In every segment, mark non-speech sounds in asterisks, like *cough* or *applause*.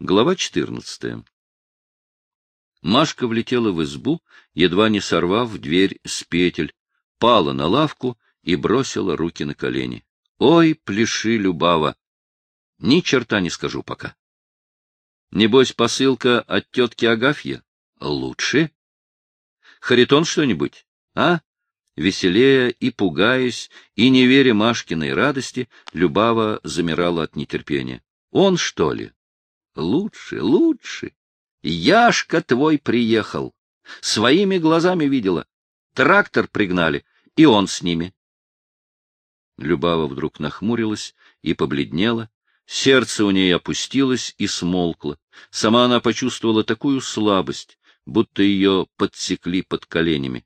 Глава 14. Машка влетела в избу, едва не сорвав дверь с петель, пала на лавку и бросила руки на колени. Ой, пляши, Любава! Ни черта не скажу пока. Небось, посылка от тетки Агафья? Лучше? Харитон что-нибудь, а? Веселея и пугаясь, и не веря Машкиной радости, Любава замирала от нетерпения. Он, что ли? Лучше, лучше. Яшка твой приехал. Своими глазами видела. Трактор пригнали, и он с ними. Любава вдруг нахмурилась и побледнела. Сердце у ней опустилось и смолкло. Сама она почувствовала такую слабость, будто ее подсекли под коленями.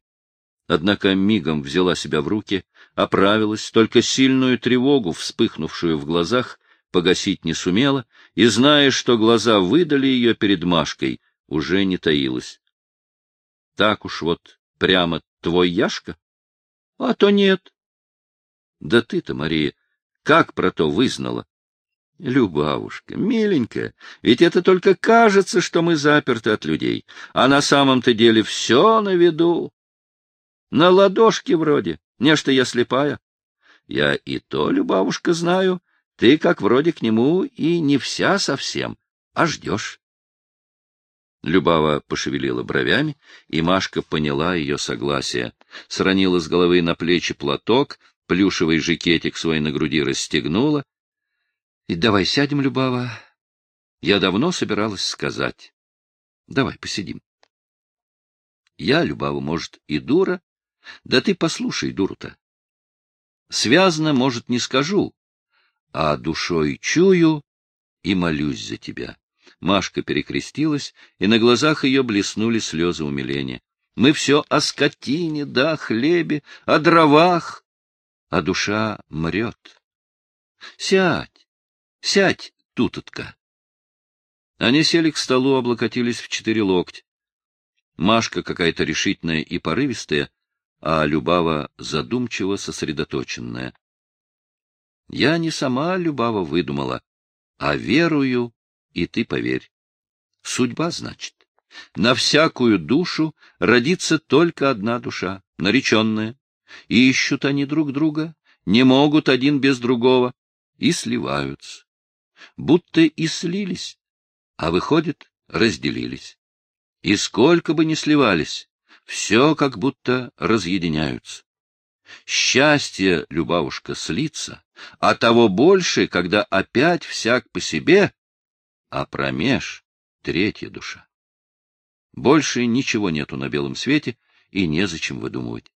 Однако мигом взяла себя в руки, оправилась, только сильную тревогу, вспыхнувшую в глазах, погасить не сумела, и, зная, что глаза выдали ее перед Машкой, уже не таилась. — Так уж вот прямо твой Яшка? — А то нет. — Да ты-то, Мария, как про то вызнала? — Любавушка, миленькая, ведь это только кажется, что мы заперты от людей, а на самом-то деле все на виду. На ладошке вроде, нечто я слепая. Я и то, Любавушка, знаю, ты как вроде к нему и не вся совсем, а ждешь. Любава пошевелила бровями, и Машка поняла ее согласие. Сранила с головы на плечи платок, плюшевый жакетик свой на груди расстегнула. — И давай сядем, Любава. Я давно собиралась сказать. Давай посидим. Я, Любава, может, и дура, да ты послушай дуру-то. Связано, может, не скажу, а душой чую и молюсь за тебя. Машка перекрестилась, и на глазах ее блеснули слезы умиления. Мы все о скотине, да, хлебе, о дровах, а душа мрет. Сядь, сядь, тутотка. Они сели к столу, облокотились в четыре локтя. Машка какая-то решительная и порывистая, а Любава задумчиво сосредоточенная. Я не сама Любава выдумала, а верую, и ты поверь. Судьба, значит. На всякую душу родится только одна душа, нареченная. И ищут они друг друга, не могут один без другого, и сливаются. Будто и слились, а выходит, разделились. И сколько бы ни сливались, все как будто разъединяются. Счастье, Любавушка, слиться, а того больше, когда опять всяк по себе, а промеж третья душа. Больше ничего нету на белом свете, и незачем выдумывать.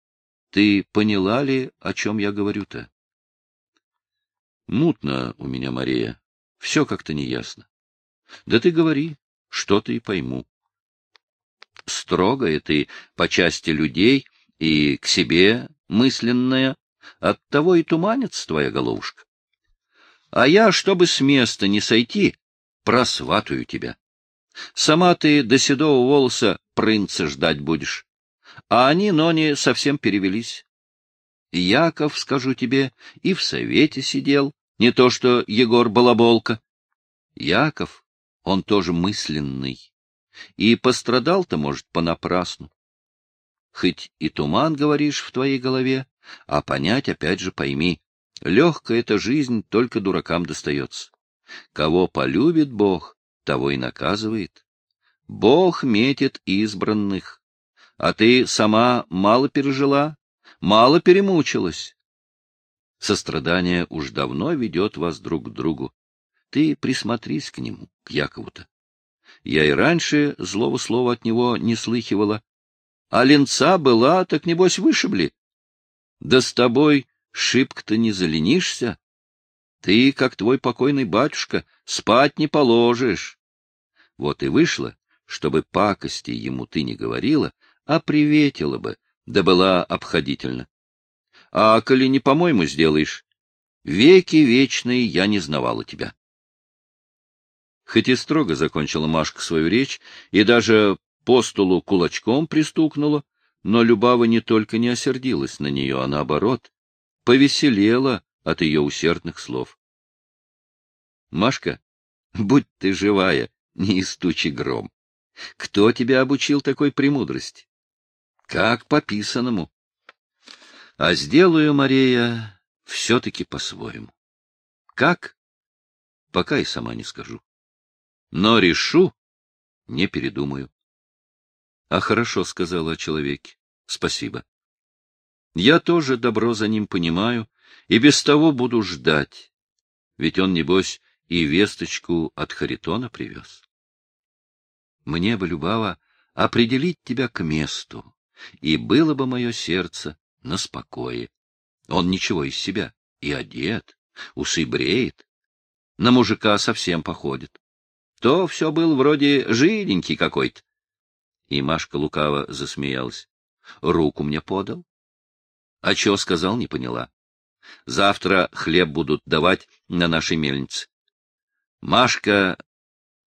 Ты поняла ли, о чем я говорю-то? Мутно у меня, Мария, все как-то неясно. Да ты говори, что-то и пойму. Строгая ты по части людей и к себе мысленная, оттого и туманится твоя головушка. А я, чтобы с места не сойти, просватаю тебя. Сама ты до седого волоса принца ждать будешь. А они, но не совсем перевелись. Яков, скажу тебе, и в совете сидел, не то что Егор Балаболка. Яков, он тоже мысленный. И пострадал-то, может, понапрасну. Хоть и туман, говоришь, в твоей голове, а понять опять же пойми. Легкая эта жизнь только дуракам достается. Кого полюбит Бог, того и наказывает. Бог метит избранных. А ты сама мало пережила, мало перемучилась. Сострадание уж давно ведет вас друг к другу. Ты присмотрись к нему, к Якову-то. Я и раньше злого слова от него не слыхивала, а ленца была, так небось вышибли. Да с тобой шибко-то не заленишься. Ты, как твой покойный батюшка, спать не положишь. Вот и вышло, чтобы пакости ему ты не говорила, а приветила бы, да была обходительна. А коли не по-моему сделаешь, веки вечные я не знавала тебя. Хоть и строго закончила Машка свою речь, и даже по столу кулачком пристукнула, но Любава не только не осердилась на нее, а наоборот, повеселела от ее усердных слов. — Машка, будь ты живая, не из тучи гром. Кто тебя обучил такой премудрости? Как по писанному. А сделаю, Мария, все-таки по-своему. Как? Пока и сама не скажу. Но решу, не передумаю. А хорошо сказала о человеке. Спасибо. Я тоже добро за ним понимаю, и без того буду ждать. Ведь он, небось, и весточку от Харитона привез. Мне бы, Любава, определить тебя к месту, и было бы мое сердце на спокое. Он ничего из себя, и одет, усы бреет, на мужика совсем походит. То все был вроде жиденький какой-то. И Машка лукаво засмеялась. Руку мне подал. А чё сказал, не поняла. Завтра хлеб будут давать на нашей мельнице. Машка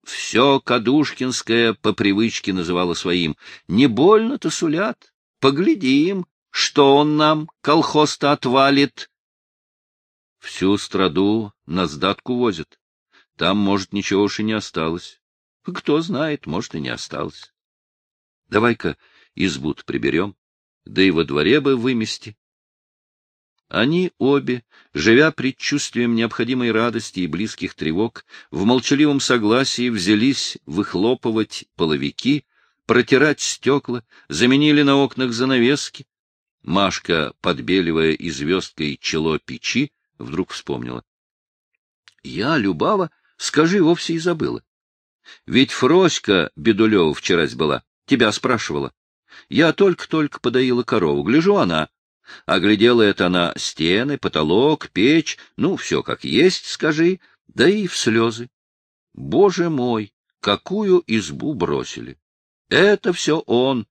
все Кадушкинское по привычке называла своим. Не больно-то сулят. Поглядим, что он нам, колхоз-то, отвалит. Всю страду на сдатку возят. Там, может, ничего уж и не осталось. Кто знает, может, и не осталось. Давай-ка избу приберем, да и во дворе бы вымести. Они обе, живя предчувствием необходимой радости и близких тревог, в молчаливом согласии взялись выхлопывать половики, протирать стекла, заменили на окнах занавески. Машка, подбеливая и звездкой чело печи, вдруг вспомнила. — Я, Любава, скажи, вовсе и забыла. Ведь Фроська Бедулева вчерась была, тебя спрашивала. Я только-только подоила корову, гляжу она, Оглядела это она стены, потолок, печь, ну, все как есть, скажи, да и в слезы. Боже мой, какую избу бросили! Это все он.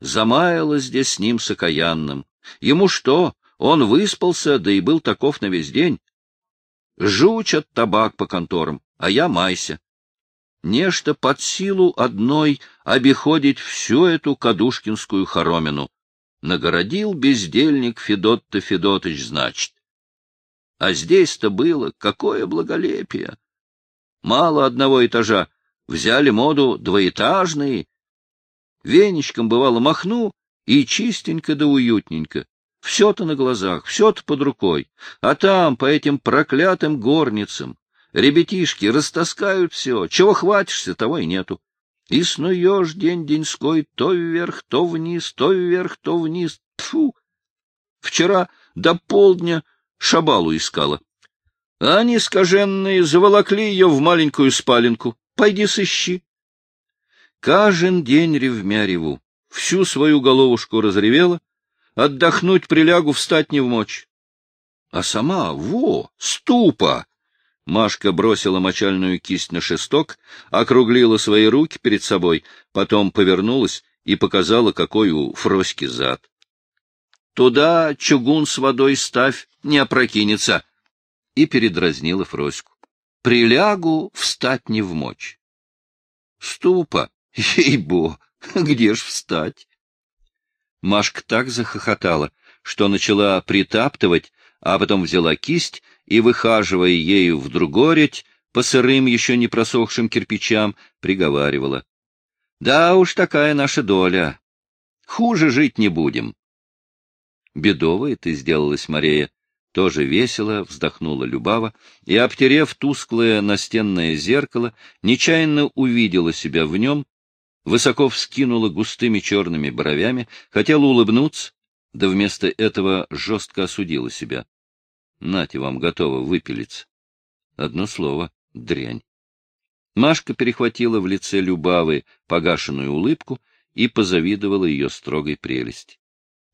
Замаяло здесь с ним с окаянным. Ему что? Он выспался, да и был таков на весь день. Жучат табак по конторам, а я майся. Нечто под силу одной обиходить всю эту кадушкинскую хоромину. Нагородил бездельник Федот-то Федотыч, значит. А здесь-то было какое благолепие! Мало одного этажа, взяли моду двоэтажные. Веничком, бывало, махну, и чистенько да уютненько. Все-то на глазах, все-то под рукой. А там, по этим проклятым горницам, ребятишки растаскают все. Чего хватишься, того и нету. И снуешь день-деньской то вверх, то вниз, то вверх, то вниз. Тфу! Вчера до полдня шабалу искала. они, скаженные, заволокли ее в маленькую спаленку. Пойди сыщи. Каждый день ревмя реву. Всю свою головушку разревела. Отдохнуть прилягу, встать не в мочь. А сама, во, ступа! Машка бросила мочальную кисть на шесток, округлила свои руки перед собой, потом повернулась и показала, какой у Фроськи зад. — Туда чугун с водой ставь, не опрокинется! И передразнила Фроську. — Прилягу, встать не в мочь. — Ступа! *laughs* Ей-бо! *laughs* Где ж встать? Машка так захохотала, что начала притаптывать, а потом взяла кисть и, выхаживая ею в другореть, по сырым, еще не просохшим кирпичам, приговаривала. — Да уж такая наша доля. Хуже жить не будем. Бедовая ты сделалась, Мария. Тоже весело вздохнула Любава и, обтерев тусклое настенное зеркало, нечаянно увидела себя в нем, высоко вскинула густыми черными бровями, хотела улыбнуться, да вместо этого жестко осудила себя. Нате вам готово выпилиться. Одно слово — дрянь. Машка перехватила в лице Любавы погашенную улыбку и позавидовала ее строгой прелести.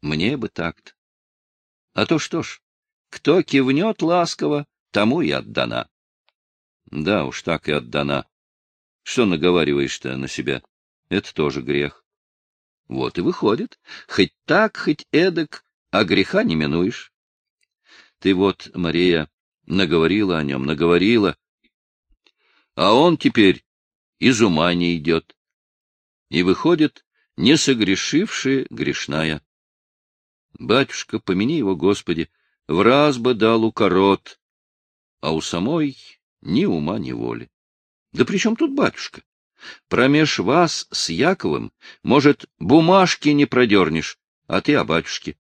Мне бы так-то. А то что ж, кто кивнет ласково, тому и отдана. Да уж так и отдана. Что наговариваешь-то на себя? Это тоже грех. Вот и выходит, хоть так, хоть эдак, а греха не минуешь. Ты вот, Мария, наговорила о нем, наговорила. А он теперь из ума не идет. И выходит, не согрешившая грешная. Батюшка, помяни его, Господи, в раз бы дал укорот, а у самой ни ума, ни воли. Да при чем тут батюшка? Промеж вас с Яковым, может, бумажки не продернешь, а ты о батюшке.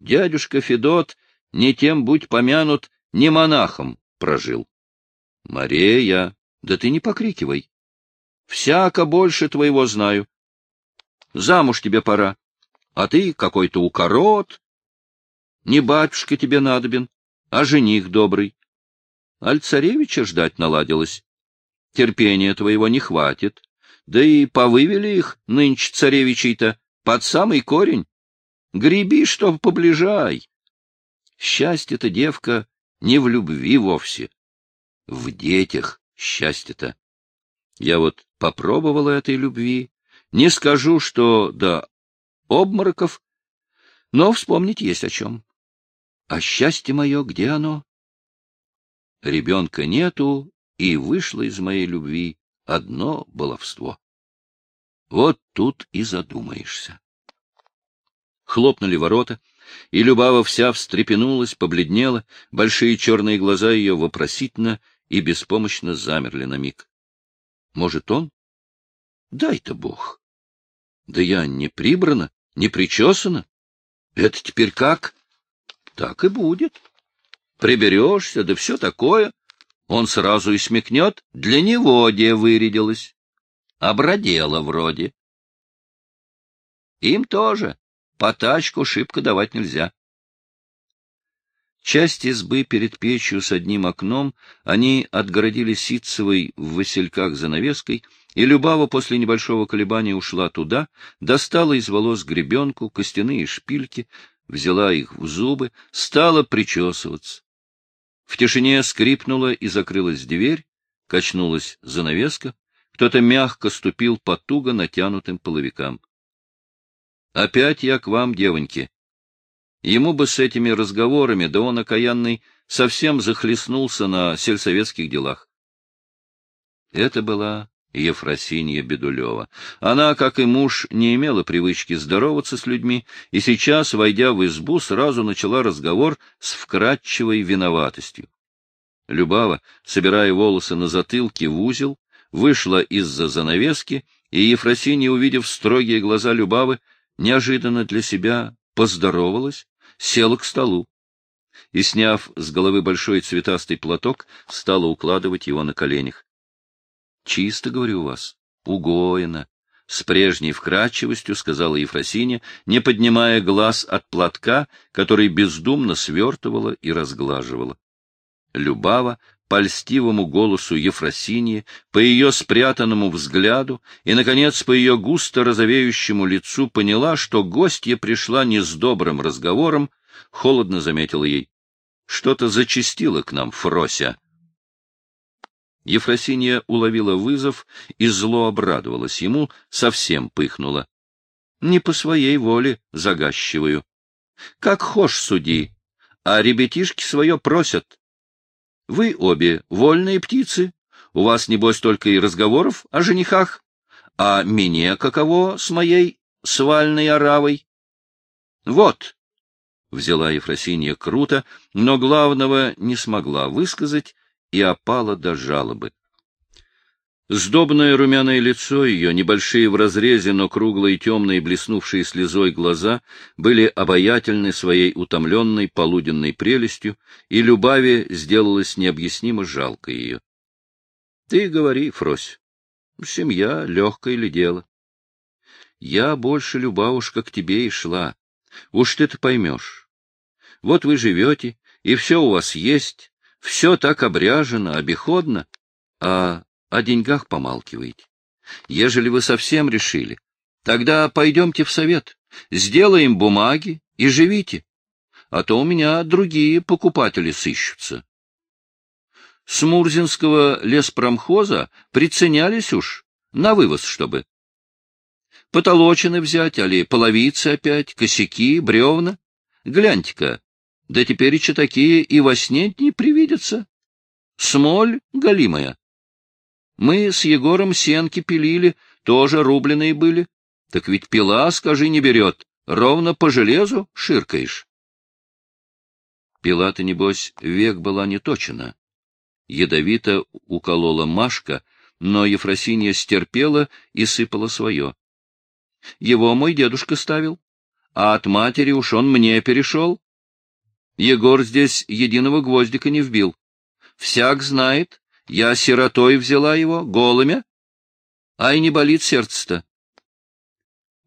Дядюшка Федот, не тем будь помянут, не монахом прожил. Мария, да ты не покрикивай. Всяко больше твоего знаю. Замуж тебе пора, а ты какой-то укорот. Не батюшка тебе надобен, а жених добрый. Аль царевича ждать наладилось. Терпения твоего не хватит. Да и повывели их нынче царевичей-то под самый корень. Греби, что поближай. Счастье-то, девка, не в любви вовсе. В детях счастье-то. Я вот попробовала этой любви. Не скажу, что до обмороков, но вспомнить есть о чем. А счастье мое, где оно? Ребенка нету, и вышло из моей любви одно баловство. Вот тут и задумаешься. Хлопнули ворота, и Любава вся встрепенулась, побледнела, большие черные глаза ее вопросительно и беспомощно замерли на миг. Может, он? Дай-то Бог. Да я не прибрана, не причесана. Это теперь как? Так и будет. Приберешься, да все такое. Он сразу и смекнет, для него где вырядилась. Обродела вроде. Им тоже. По тачку шибко давать нельзя. Часть избы перед печью с одним окном они отгородили ситцевой в васильках занавеской, и Любава после небольшого колебания ушла туда, достала из волос гребенку, костяные шпильки, взяла их в зубы, стала причесываться. В тишине скрипнула и закрылась дверь, качнулась занавеска, кто-то мягко ступил по туго натянутым половикам. — Опять я к вам, девоньки. Ему бы с этими разговорами, да он, окаянный, совсем захлестнулся на сельсоветских делах. Это была Ефросинья Бедулева. Она, как и муж, не имела привычки здороваться с людьми, и сейчас, войдя в избу, сразу начала разговор с вкрадчивой виноватостью. Любава, собирая волосы на затылке в узел, вышла из-за занавески, и Ефросинья, увидев строгие глаза Любавы, неожиданно для себя поздоровалась, села к столу и, сняв с головы большой цветастый платок, стала укладывать его на коленях. Чисто, говорю вас, угоено. С прежней вкрадчивостью сказала Ефросиня, не поднимая глаз от платка, который бездумно свертывала и разглаживала. Любава по льстивому голосу Ефросиньи, по ее спрятанному взгляду и, наконец, по ее густо розовеющему лицу поняла, что гостья пришла не с добрым разговором, холодно заметила ей. — Что-то зачастило к нам, Фрося. Ефросинья уловила вызов и зло обрадовалась ему, совсем пыхнула. Не по своей воле загащиваю. Как хошь суди, а ребятишки свое просят. Вы обе вольные птицы, у вас, небось, только и разговоров о женихах, а мне каково с моей свальной оравой? Вот, — взяла Ефросинья круто, но главного не смогла высказать, и опала до жалобы. Сдобное румяное лицо ее, небольшие в разрезе, но круглые, темные, блеснувшие слезой глаза были обаятельны своей утомленной полуденной прелестью, и Любави сделалось необъяснимо жалко ее. — Ты говори, Фрось, семья легкое ли дело? — Я больше, Любавушка, к тебе и шла. Уж ты-то поймешь. Вот вы живете, и все у вас есть, все так обряжено, обиходно, а о деньгах помалкиваете. Ежели вы совсем решили, тогда пойдемте в совет, сделаем бумаги и живите, а то у меня другие покупатели сыщутся. С Мурзинского леспромхоза приценялись уж, на вывоз чтобы. Потолочины взять, али половицы опять, косяки, бревна. Гляньте-ка, да теперь еще такие и во сне не привидятся. Смоль галимая. Мы с Егором сенки пилили, тоже рубленые были. Так ведь пила, скажи, не берет. Ровно по железу ширкаешь. Пила-то, небось, век была не точена. Ядовито уколола Машка, но Ефросинья стерпела и сыпала свое. Его мой дедушка ставил, а от матери уж он мне перешел. Егор здесь единого гвоздика не вбил. Всяк знает, я сиротой взяла его, голыми. Ай, не болит сердце-то.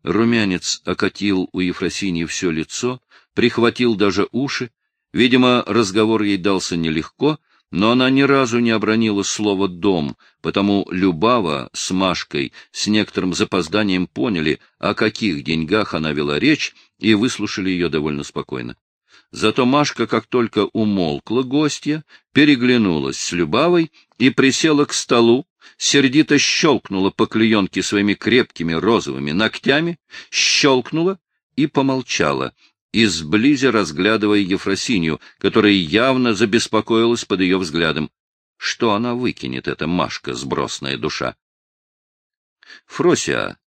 Румянец окатил у Ефросиньи все лицо, прихватил даже уши. Видимо, разговор ей дался нелегко, но она ни разу не обронила слово «дом», потому Любава с Машкой с некоторым запозданием поняли, о каких деньгах она вела речь, и выслушали ее довольно спокойно. Зато Машка, как только умолкла гостья, переглянулась с Любавой и присела к столу, сердито щелкнула по клеенке своими крепкими розовыми ногтями, щелкнула и помолчала, изблизя разглядывая Ефросинью, которая явно забеспокоилась под ее взглядом. Что она выкинет, эта Машка, сбросная душа? — Фрося,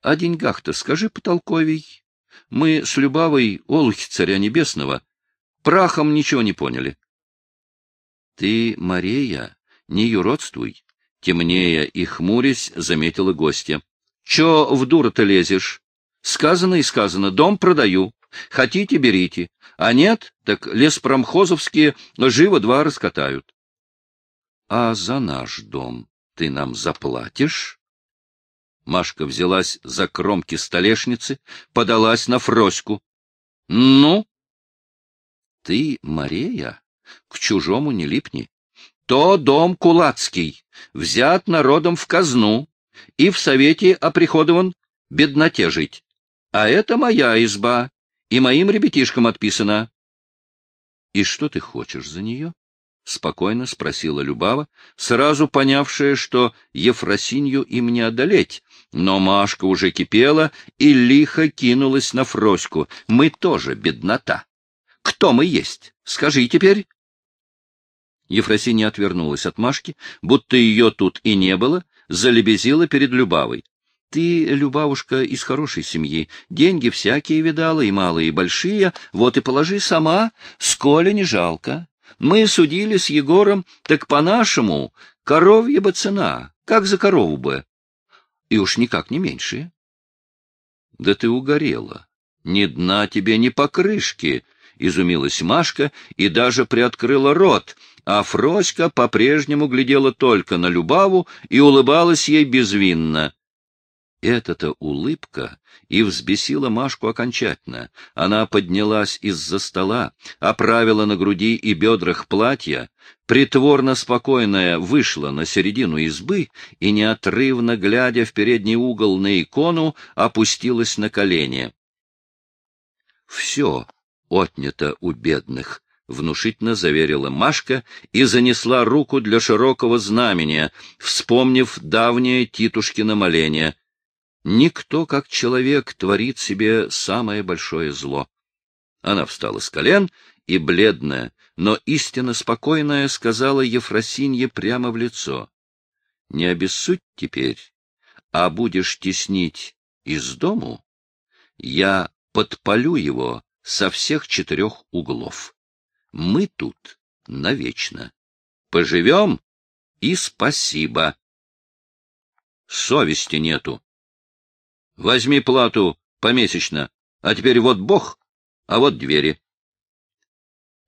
о деньгах-то скажи потолковей. Мы с Любавой, олухи царя небесного, прахом ничего не поняли. — Ты, Мария, не юродствуй, — темнее и хмурясь заметила гостья. — Чё в дура-то лезешь? Сказано и сказано, дом продаю. Хотите — берите, а нет, так леспромхозовские живо два раскатают. — А за наш дом ты нам заплатишь? Машка взялась за кромки столешницы, подалась на Фроську. — Ну? — Ты, Мария, к чужому не липни. То дом кулацкий, взят народом в казну, и в совете оприходован бедноте жить. А это моя изба, и моим ребятишкам отписана. — И что ты хочешь за нее? — спокойно спросила Любава, сразу понявшая, что Ефросинью им не одолеть. Но Машка уже кипела и лихо кинулась на Фроську. Мы тоже беднота. Кто мы есть? Скажи теперь. Ефросинья отвернулась от Машки, будто ее тут и не было, залебезила перед Любавой. Ты, Любавушка, из хорошей семьи, деньги всякие видала, и малые, и большие, вот и положи сама, сколя не жалко. Мы судили с Егором, так по-нашему, коровья бы цена, как за корову бы. И уж никак не меньшие. Да ты угорела. Ни дна тебе, ни покрышки, — изумилась Машка и даже приоткрыла рот, а Фроська по-прежнему глядела только на Любаву и улыбалась ей безвинно. Эта-то улыбка и взбесила Машку окончательно. Она поднялась из-за стола, оправила на груди и бедрах платья, притворно спокойная вышла на середину избы и, неотрывно глядя в передний угол на икону, опустилась на колени. Все отнято у бедных, — внушительно заверила Машка и занесла руку для широкого знамения, вспомнив давнее Титушкино моление — Никто, как человек, творит себе самое большое зло. Она встала с колен и, бледная, но истинно спокойная, сказала Ефросинье прямо в лицо. — Не обессудь теперь, а будешь теснить из дому, я подпалю его со всех четырех углов. Мы тут навечно. Поживем и спасибо. Совести нету. Возьми плату помесячно, а теперь вот Бог, а вот двери.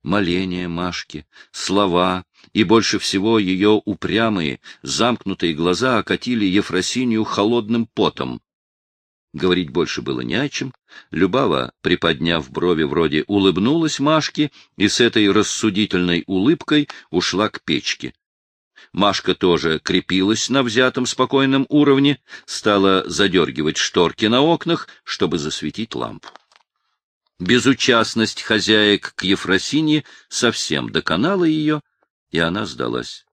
Моления Машки, слова и больше всего ее упрямые, замкнутые глаза окатили Ефросинью холодным потом. Говорить больше было не о чем. Любава, приподняв брови вроде, улыбнулась Машке и с этой рассудительной улыбкой ушла к печке. Машка тоже крепилась на взятом спокойном уровне, стала задергивать шторки на окнах, чтобы засветить лампу. Безучастность хозяек к Ефросине совсем доконала ее, и она сдалась.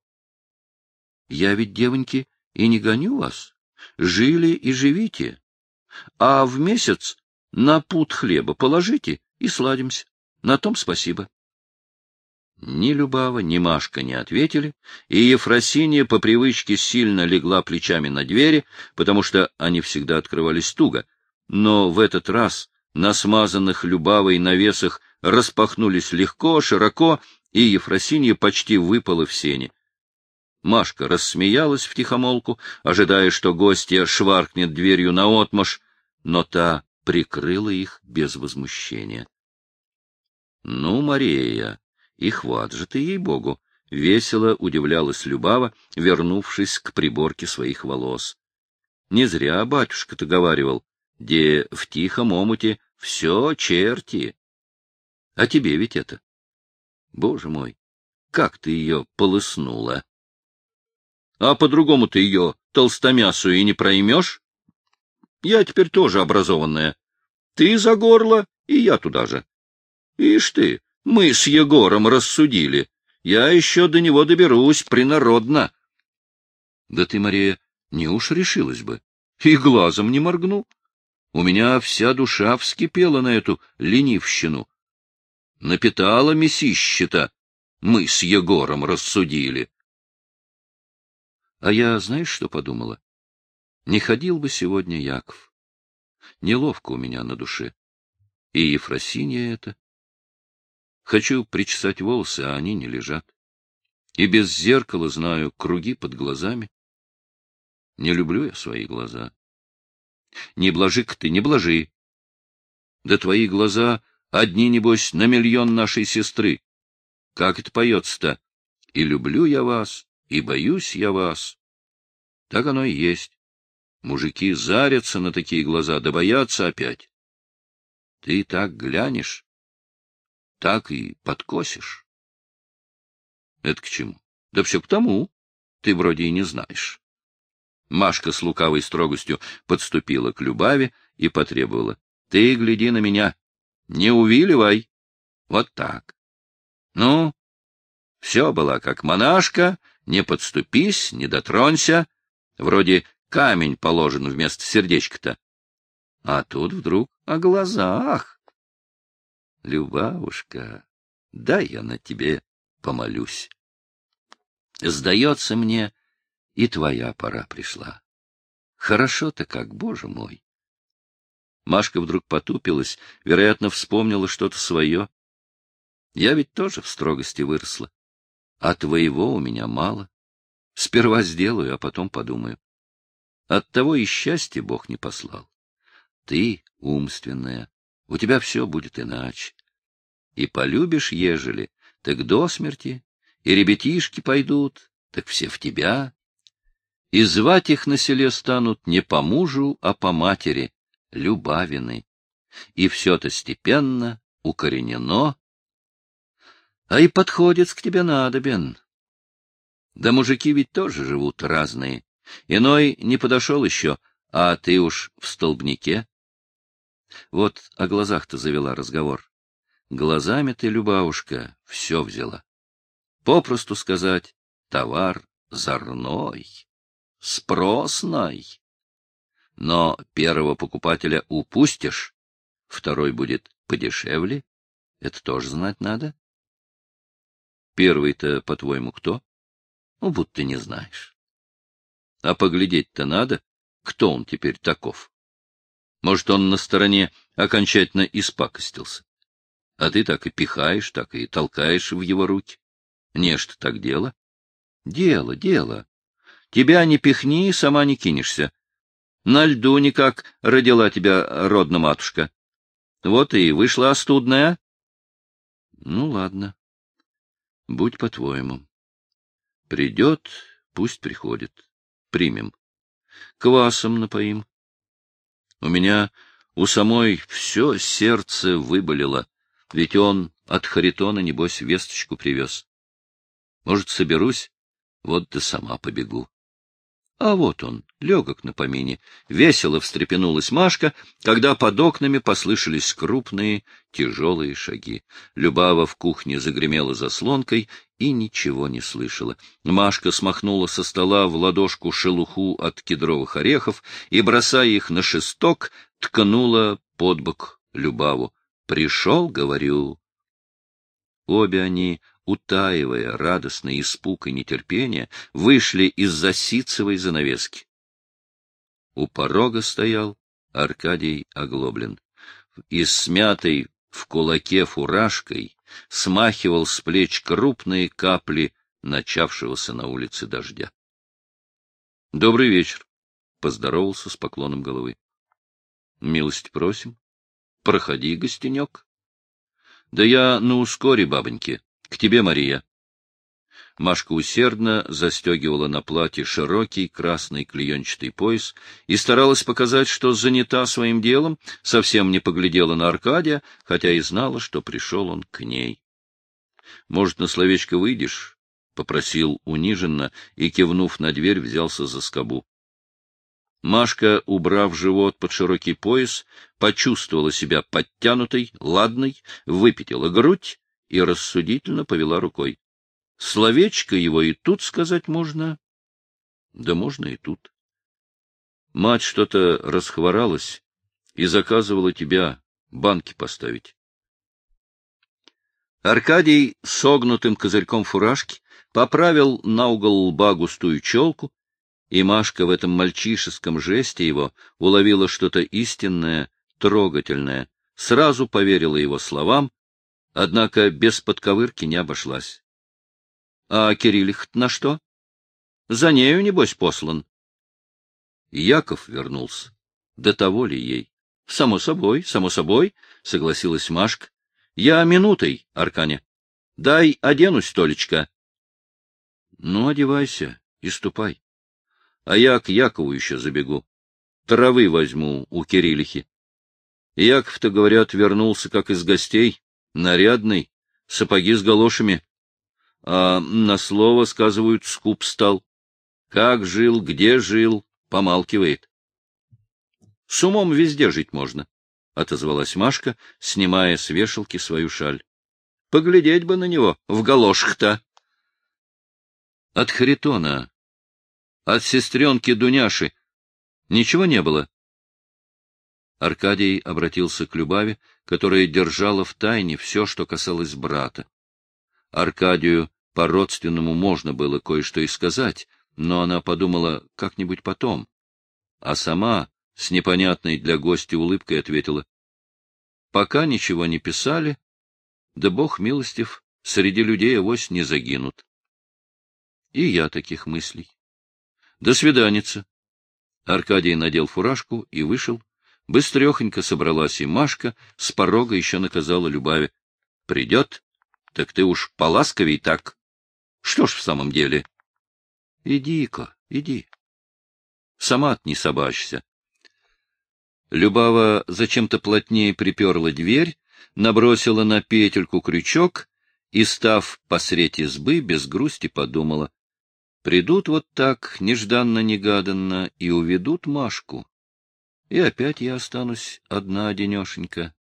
— Я ведь, девоньки, и не гоню вас. Жили и живите. А в месяц на пуд хлеба положите и сладимся. На том спасибо. Ни Любава, ни Машка не ответили, и Ефросинья по привычке сильно легла плечами на двери, потому что они всегда открывались туго, но в этот раз на смазанных Любавой навесах распахнулись легко, широко, и Ефросинья почти выпала в сени. Машка рассмеялась втихомолку, ожидая, что гостья шваркнет дверью наотмашь, но та прикрыла их без возмущения. — Ну, Мария, и хват же ты, ей-богу! — весело удивлялась Любава, вернувшись к приборке своих волос. Не зря батюшка-то говаривал, где в тихом омуте все черти. А тебе ведь это. Боже мой, как ты ее полыснула! А по-другому ты ее толстомясую и не проймешь? Я теперь тоже образованная. Ты за горло, и я туда же. Ишь ты, мы с Егором рассудили. Я еще до него доберусь принародно. Да ты, Мария, не уж решилась бы. И глазом не моргну. У меня вся душа вскипела на эту ленивщину. Напитала месища-то. Мы с Егором рассудили. А я, знаешь, что подумала? Не ходил бы сегодня Яков. Неловко у меня на душе. И Ефросинья это. Хочу причесать волосы, а они не лежат. И без зеркала знаю круги под глазами. Не люблю я свои глаза. Не блажи-ка ты, не блажи. Да твои глаза одни, небось, на миллион нашей сестры. Как это поется-то? И люблю я вас, и боюсь я вас. Так оно и есть. Мужики зарятся на такие глаза, да боятся опять. Ты так глянешь, так и подкосишь. Это к чему? Да все к тому. Ты вроде и не знаешь. Машка с лукавой строгостью подступила к Любави и потребовала. — Ты гляди на меня. Не увиливай. Вот так. Ну, все была как монашка, не подступись, не дотронься. Вроде камень положен вместо сердечка-то. А тут вдруг о глазах. Любавушка, дай я на тебе помолюсь. Сдается мне, и твоя пора пришла. Хорошо-то как, боже мой. Машка вдруг потупилась, вероятно, вспомнила что-то свое. Я ведь тоже в строгости выросла. А твоего у меня мало. Сперва сделаю, а потом подумаю. Оттого и счастье Бог не послал. Ты умственная, у тебя все будет иначе. И полюбишь, ежели, так до смерти, и ребятишки пойдут, так все в тебя. И звать их на селе станут не по мужу, а по матери, Любавины. И все-то степенно, укоренено. А и подходит к тебе надобен. Да мужики ведь тоже живут разные. Иной не подошел еще, а ты уж в столбнике. Вот о глазах-то завела разговор. Глазами ты, Любавушка, все взяла. Попросту сказать, товар зарной спросной. Но первого покупателя упустишь, второй будет подешевле. Это тоже знать надо. Первый-то, по-твоему, кто? Ну, будто не знаешь. А поглядеть-то надо, кто он теперь таков. Может, он на стороне окончательно испакостился. А ты так и пихаешь, так и толкаешь в его руки. Не ж так дело. Дело, дело. Тебя не пихни, сама не кинешься. На льду никак родила тебя родна матушка. Вот и вышла остудная. Ну, ладно. Будь по-твоему. Придет, пусть приходит. Примем. Квасом напоим. У меня у самой все сердце выболело, ведь он от Харитона, небось, весточку привез. Может, соберусь, вот ты сама побегу. А вот он, легок на помине. Весело встрепенулась Машка, когда под окнами послышались крупные, тяжелые шаги. Любава в кухне загремела заслонкой и ничего не слышала. Машка смахнула со стола в ладошку шелуху от кедровых орехов и, бросая их на шесток, ткнула под бок Любаву. «Пришел, — говорю». Обе они утаивая радостный испуг и нетерпение, вышли из-за ситцевой занавески. У порога стоял Аркадий Оглоблин. Из смятой в кулаке фуражкой смахивал с плеч крупные капли начавшегося на улице дождя. — Добрый вечер, — поздоровался с поклоном головы. — Милость просим. Проходи, гостенек. — Да я на ускоре, бабоньки. К тебе, Мария. Машка усердно застегивала на платье широкий красный клеенчатый пояс и старалась показать, что занята своим делом, совсем не поглядела на Аркадия, хотя и знала, что пришел он к ней. — Может, на словечко выйдешь? — попросил униженно и, кивнув на дверь, взялся за скобу. Машка, убрав живот под широкий пояс, почувствовала себя подтянутой, ладной, выпятила грудь и рассудительно повела рукой. Словечко его и тут сказать можно. Да можно и тут. Мать что-то расхворалась и заказывала тебя банки поставить. Аркадий согнутым козырьком фуражки поправил на угол лба густую челку, и Машка в этом мальчишеском жесте его уловила что-то истинное, трогательное, сразу поверила его словам, однако без подковырки не обошлась. А Кириллих на что? За нею, небось, послан. Яков вернулся. До того ли ей? Само собой, само собой, согласилась Машка. Я минутой, Арканя. Дай оденусь, Толечка. Ну, одевайся и ступай. А я к Якову еще забегу. Травы возьму у Кириллихи. Яков-то, говорят, вернулся как из гостей, нарядный, сапоги с галошами а на слово, сказывают, скуп стал. Как жил, где жил, помалкивает. — С умом везде жить можно, — отозвалась Машка, снимая с вешалки свою шаль. — Поглядеть бы на него в галошах-то. — От Харитона, от сестренки Дуняши ничего не было? Аркадий обратился к Любаве, которая держала в тайне все, что касалось брата. Аркадию по-родственному можно было кое-что и сказать, но она подумала как-нибудь потом. А сама с непонятной для гостя улыбкой ответила. — Пока ничего не писали, да бог милостив, среди людей авось не загинут. И я таких мыслей. До свиданица. Аркадий надел фуражку и вышел. Быстрехонько собралась и Машка, с порога еще наказала Любави. Придет, так ты уж поласковей так. Что ж в самом деле? Иди-ка, иди. Сама не собачься. Любава зачем-то плотнее приперла дверь, набросила на петельку крючок и, став посредь избы, без грусти подумала. Придут вот так, нежданно-негаданно, и уведут Машку. И опять я останусь одна-одинешенька.